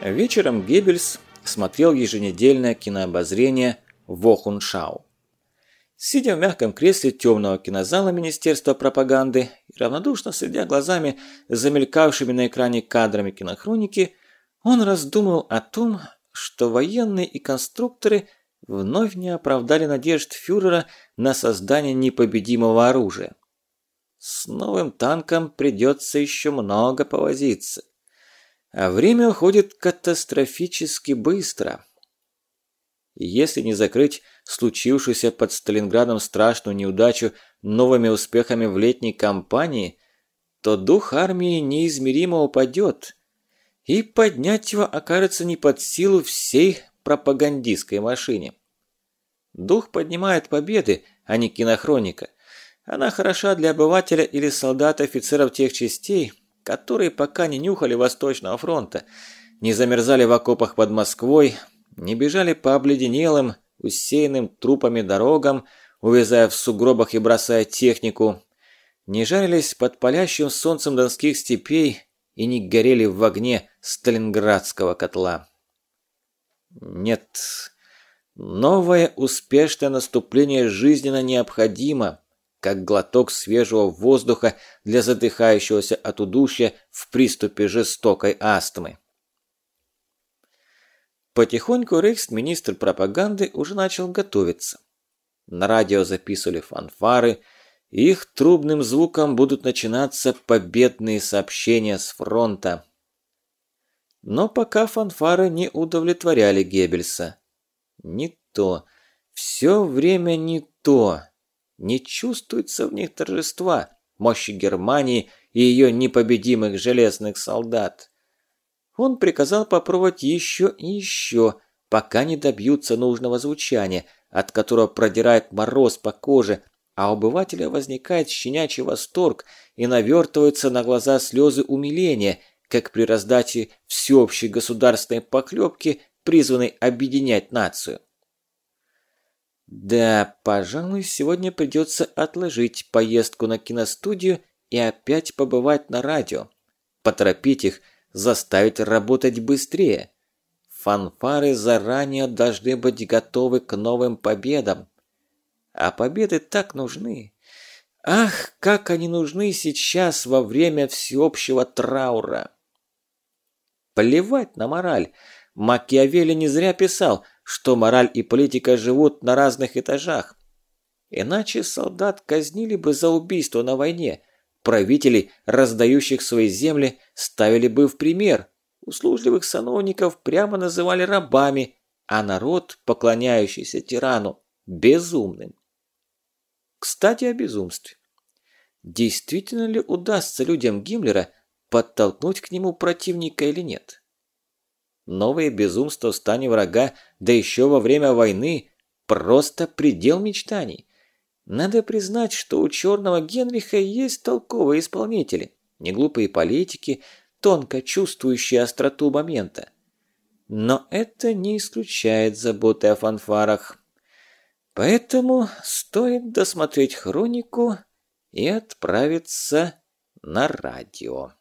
Вечером Геббельс смотрел еженедельное кинообозрение «Вохуншау». Сидя в мягком кресле темного кинозала Министерства пропаганды и равнодушно следя глазами замелькавшими на экране кадрами кинохроники, он раздумывал о том, что военные и конструкторы вновь не оправдали надежд фюрера на создание непобедимого оружия. С новым танком придется еще много повозиться. А время уходит катастрофически быстро. Если не закрыть случившуюся под Сталинградом страшную неудачу новыми успехами в летней кампании, то дух армии неизмеримо упадет, и поднять его окажется не под силу всей пропагандистской машине. Дух поднимает победы, а не кинохроника. Она хороша для обывателя или солдата-офицеров тех частей, которые пока не нюхали Восточного фронта, не замерзали в окопах под Москвой, не бежали по обледенелым, усеянным трупами дорогам, увязая в сугробах и бросая технику, не жарились под палящим солнцем донских степей и не горели в огне сталинградского котла. Нет, новое успешное наступление жизненно необходимо, как глоток свежего воздуха для задыхающегося от удушья в приступе жестокой астмы. Потихоньку рейхсминистр пропаганды уже начал готовиться. На радио записывали фанфары, и их трубным звуком будут начинаться победные сообщения с фронта. Но пока фанфары не удовлетворяли Геббельса. Не то. Все время не то. Не чувствуется в них торжества, мощи Германии и ее непобедимых железных солдат. Он приказал попробовать еще и еще, пока не добьются нужного звучания, от которого продирает мороз по коже, а у обывателя возникает щенячий восторг и навертываются на глаза слезы умиления, как при раздаче всеобщей государственной поклепки, призванной объединять нацию. Да, пожалуй, сегодня придется отложить поездку на киностудию и опять побывать на радио. Поторопить их, заставить работать быстрее. Фанфары заранее должны быть готовы к новым победам. А победы так нужны. Ах, как они нужны сейчас во время всеобщего траура. Плевать на мораль. Макиавелли не зря писал, что мораль и политика живут на разных этажах. Иначе солдат казнили бы за убийство на войне. Правителей, раздающих свои земли, ставили бы в пример. Услужливых сановников прямо называли рабами, а народ, поклоняющийся тирану, безумным. Кстати, о безумстве. Действительно ли удастся людям Гиммлера подтолкнуть к нему противника или нет? Новые безумства в стане врага, да еще во время войны, просто предел мечтаний. Надо признать, что у черного Генриха есть толковые исполнители, неглупые политики, тонко чувствующие остроту момента. Но это не исключает заботы о фанфарах. Поэтому стоит досмотреть хронику и отправиться на радио.